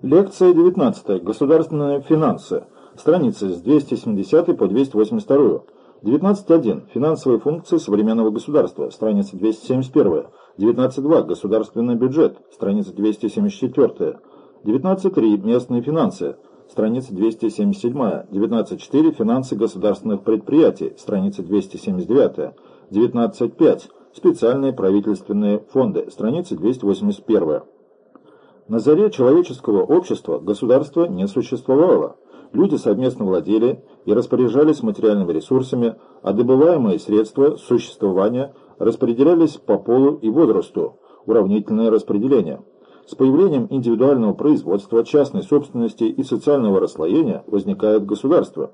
Лекция 19. Государственные финансы. Страницы с 270 по 282. 19.1. Финансовые функции современного государства. Страница 271. 19.2. Государственный бюджет. Страница 274. 19.3. Местные финансы. Страница 277. 19.4. Финансы государственных предприятий. Страница 279. 19.5. Специальные правительственные фонды. Страница 281. На заре человеческого общества государство не существовало. Люди совместно владели и распоряжались материальными ресурсами, а добываемые средства существования распределялись по полу и возрасту, уравнительное распределение. С появлением индивидуального производства, частной собственности и социального расслоения возникает государство.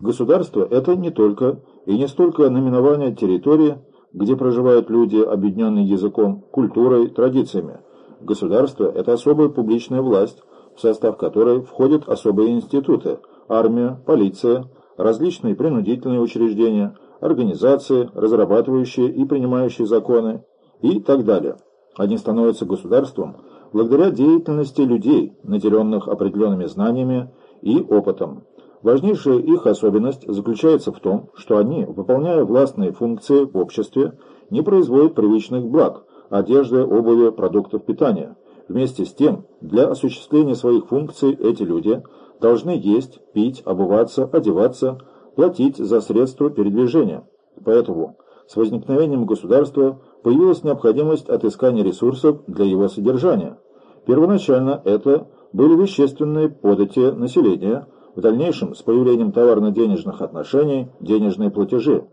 Государство – это не только и не столько наименование территории, где проживают люди, объединенные языком, культурой, традициями, Государство – это особая публичная власть, в состав которой входят особые институты – армия, полиция, различные принудительные учреждения, организации, разрабатывающие и принимающие законы и так далее. Они становятся государством благодаря деятельности людей, наделенных определенными знаниями и опытом. Важнейшая их особенность заключается в том, что они, выполняя властные функции в обществе, не производят привычных благ, одежды, обуви, продуктов питания. Вместе с тем, для осуществления своих функций эти люди должны есть, пить, обуваться, одеваться, платить за средства передвижения. Поэтому с возникновением государства появилась необходимость отыскания ресурсов для его содержания. Первоначально это были вещественные подати населения, в дальнейшем с появлением товарно-денежных отношений – денежные платежи.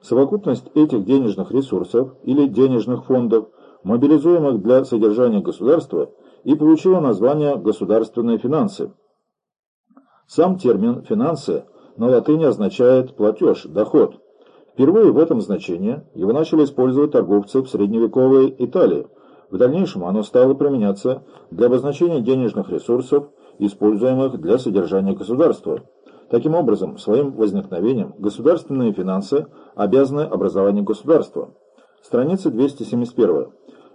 Совокупность этих денежных ресурсов или денежных фондов, мобилизуемых для содержания государства, и получила название «государственные финансы». Сам термин «финансы» на латыни означает «платеж», «доход». Впервые в этом значении его начали использовать торговцы в средневековой Италии. В дальнейшем оно стало применяться для обозначения денежных ресурсов, используемых для содержания государства. Таким образом, своим возникновением государственные финансы обязаны образованию государства. Страница 271.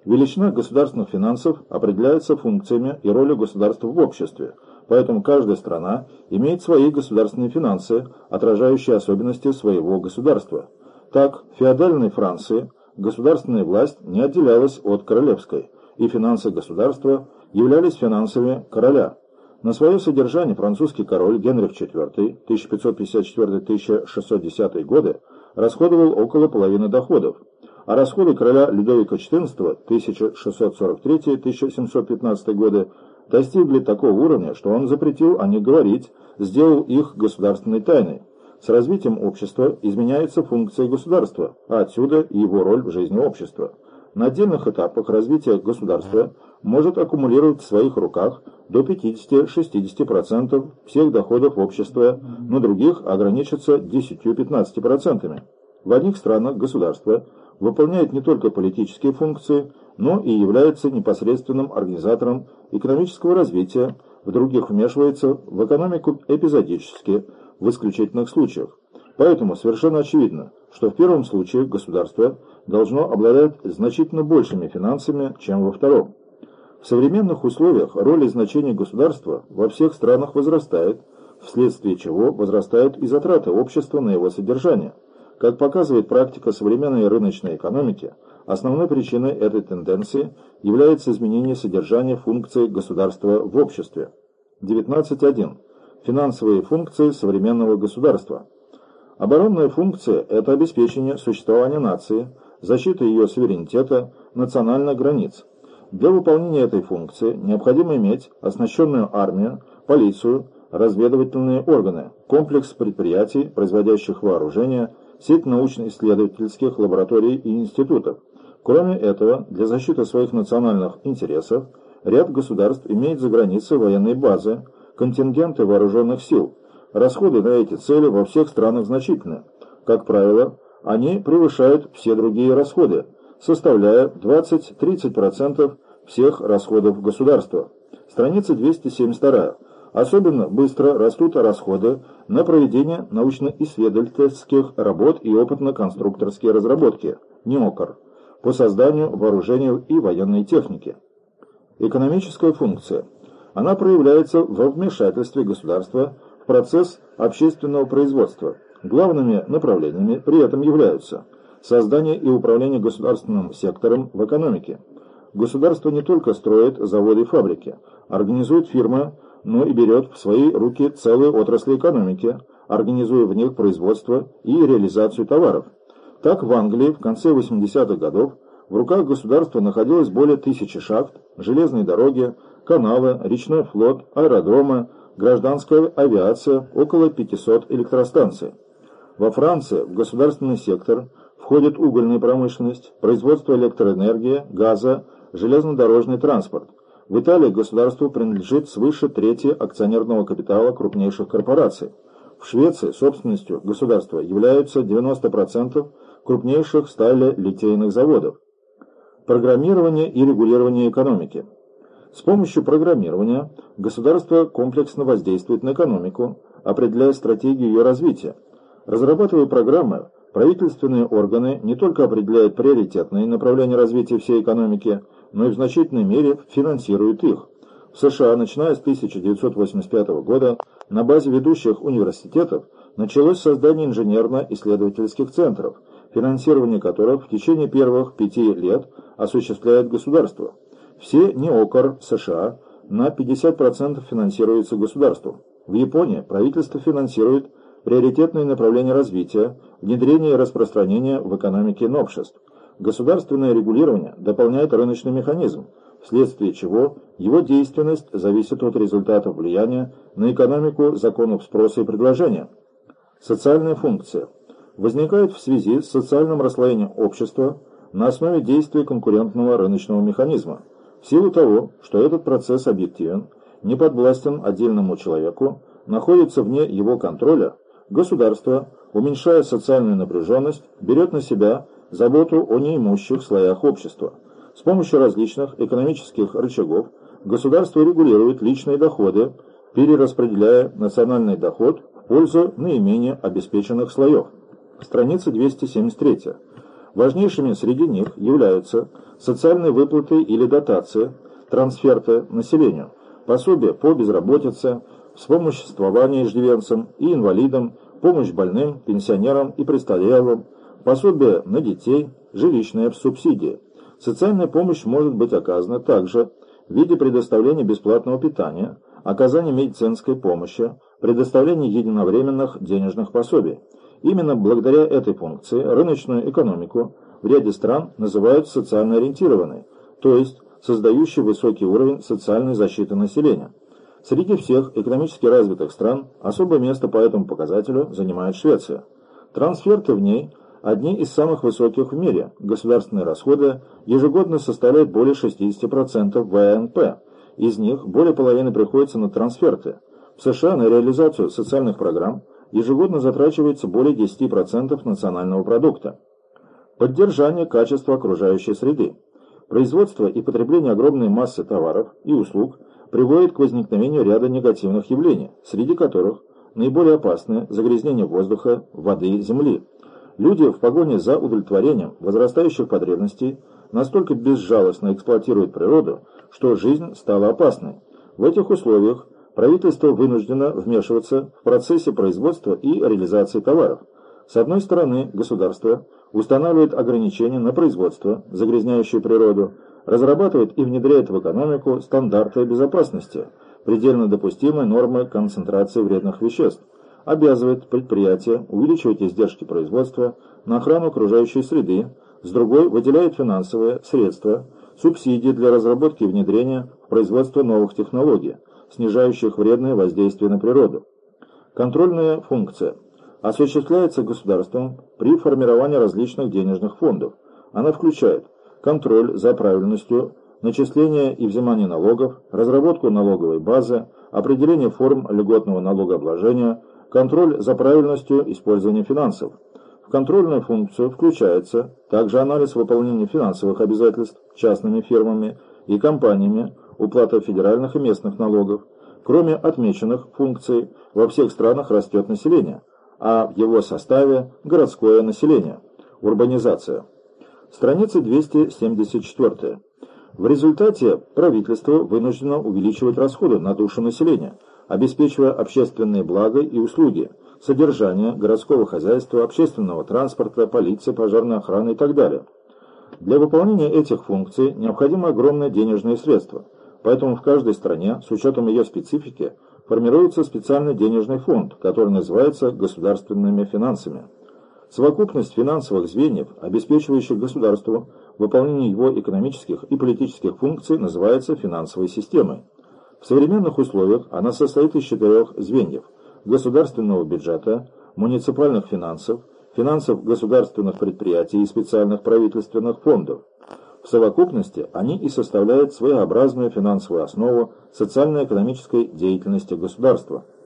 Величина государственных финансов определяется функциями и ролью государства в обществе, поэтому каждая страна имеет свои государственные финансы, отражающие особенности своего государства. Так, в феодальной Франции государственная власть не отделялась от королевской, и финансы государства являлись финансами короля. На свое содержание французский король Генрих IV 1554-1610 годы расходовал около половины доходов, а расходы короля Людовика XIV 1643-1715 годы достигли такого уровня, что он запретил о них говорить, сделал их государственной тайной. С развитием общества изменяется функция государства, а отсюда его роль в жизни общества. На отдельных этапах развития государства может аккумулировать в своих руках до 50-60% всех доходов общества, но других ограничится 10-15%. В одних странах государство выполняет не только политические функции, но и является непосредственным организатором экономического развития, в других вмешивается в экономику эпизодически, в исключительных случаях. Поэтому совершенно очевидно, что в первом случае государство должно обладать значительно большими финансами, чем во втором. В современных условиях роль и значение государства во всех странах возрастает, вследствие чего возрастают и затраты общества на его содержание. Как показывает практика современной рыночной экономики, основной причиной этой тенденции является изменение содержания функций государства в обществе. 19.1. Финансовые функции современного государства. Оборонная функция – это обеспечение существования нации, защита ее суверенитета, национальных границ – для выполнения этой функции необходимо иметь оснащенную армию, полицию, разведывательные органы, комплекс предприятий, производящих вооружение, сеть научно-исследовательских лабораторий и институтов. Кроме этого, для защиты своих национальных интересов ряд государств имеет за границей военные базы, контингенты вооруженных сил. Расходы на эти цели во всех странах значительны. Как правило, они превышают все другие расходы, составляя 20-30% всех расходов государства. Страница 272. Особенно быстро растут расходы на проведение научно-исследовательских работ и опытно-конструкторские разработки, НИОКР, по созданию вооружений и военной техники. Экономическая функция. Она проявляется во вмешательстве государства в процесс общественного производства. Главными направлениями при этом являются создание и управление государственным сектором в экономике. Государство не только строит заводы и фабрики, организует фирмы, но и берет в свои руки целые отрасли экономики, организуя в них производство и реализацию товаров. Так в Англии в конце 80-х годов в руках государства находилось более тысячи шахт, железные дороги, каналы, речной флот, аэродромы, гражданская авиация, около 500 электростанций. Во Франции в государственный сектор входит угольная промышленность, производство электроэнергии, газа, железнодорожный транспорт. В Италии государству принадлежит свыше трети акционерного капитала крупнейших корпораций. В Швеции собственностью государства являются 90% крупнейших стали-литейных заводов. Программирование и регулирование экономики. С помощью программирования государство комплексно воздействует на экономику, определяя стратегию ее развития. Разрабатывая программы, правительственные органы не только определяют приоритетные направления развития всей экономики, но и в значительной мере финансируют их. В США, начиная с 1985 года, на базе ведущих университетов началось создание инженерно-исследовательских центров, финансирование которых в течение первых пяти лет осуществляет государство. Все НЕОКР США на 50% финансируются государством. В Японии правительство финансирует приоритетные направления развития, внедрение и распространение в экономике новшеств. Государственное регулирование дополняет рыночный механизм, вследствие чего его действенность зависит от результатов влияния на экономику законов спроса и предложения. Социальная функция возникает в связи с социальным расслоением общества на основе действия конкурентного рыночного механизма. В силу того, что этот процесс объективен, не подвластен отдельному человеку, находится вне его контроля, государство, уменьшая социальную напряженность, берет на себя заботу о неимущих слоях общества. С помощью различных экономических рычагов государство регулирует личные доходы, перераспределяя национальный доход в пользу наименее обеспеченных слоев. Страница 273. Важнейшими среди них являются социальные выплаты или дотации, трансферты населению, пособия по безработице, вспомоществование иждивенцам и инвалидам, помощь больным, пенсионерам и престарелым, пособие на детей, жилищная субсидия. Социальная помощь может быть оказана также в виде предоставления бесплатного питания, оказания медицинской помощи, предоставления единовременных денежных пособий. Именно благодаря этой функции рыночную экономику в ряде стран называют социально ориентированной, то есть создающей высокий уровень социальной защиты населения. Среди всех экономически развитых стран особое место по этому показателю занимает Швеция. Трансферты в ней одни из самых высоких в мире. Государственные расходы ежегодно составляют более 60% ВНП. Из них более половины приходится на трансферты. В США на реализацию социальных программ ежегодно затрачивается более 10% национального продукта. Поддержание качества окружающей среды. Производство и потребление огромной массы товаров и услуг приводит к возникновению ряда негативных явлений, среди которых наиболее опасны загрязнение воздуха, воды земли. Люди в погоне за удовлетворением возрастающих потребностей настолько безжалостно эксплуатируют природу, что жизнь стала опасной. В этих условиях правительство вынуждено вмешиваться в процессе производства и реализации товаров. С одной стороны, государство устанавливает ограничения на производство, загрязняющее природу, разрабатывает и внедряет в экономику стандарты безопасности, предельно допустимые нормы концентрации вредных веществ, обязывает предприятия увеличивать издержки производства на охрану окружающей среды, с другой выделяет финансовые средства, субсидии для разработки и внедрения в производство новых технологий, снижающих вредное воздействие на природу. Контрольная функция осуществляется государством при формировании различных денежных фондов. Она включает контроль за правильностью, начисление и взимание налогов, разработку налоговой базы, определение форм льготного налогообложения, контроль за правильностью использования финансов. В контрольную функцию включается также анализ выполнения финансовых обязательств частными фирмами и компаниями, уплата федеральных и местных налогов. Кроме отмеченных функций, во всех странах растет население, а в его составе городское население, урбанизация. Страница 274. В результате правительство вынуждено увеличивать расходы на душу населения, обеспечивая общественные блага и услуги, содержание городского хозяйства, общественного транспорта, полиции, пожарной охраны и так далее. Для выполнения этих функций необходимо огромное денежные средства, поэтому в каждой стране, с учетом ее специфики, формируется специальный денежный фонд, который называется государственными финансами. Совокупность финансовых звеньев, обеспечивающих государству выполнение его экономических и политических функций, называется финансовой системой. В современных условиях она состоит из четырех звеньев – государственного бюджета, муниципальных финансов, финансов государственных предприятий и специальных правительственных фондов. В совокупности они и составляют своеобразную финансовую основу социально-экономической деятельности государства.